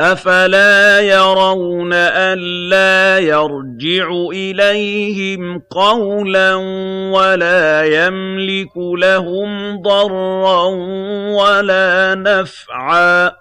أَفَلَا يَرَوْنَ أَلَّا يَرْجِعُ إِلَيْهِمْ قَوْلًا وَلَا يَمْلِكُ لَهُمْ ضَرًّا وَلَا نَفْعًا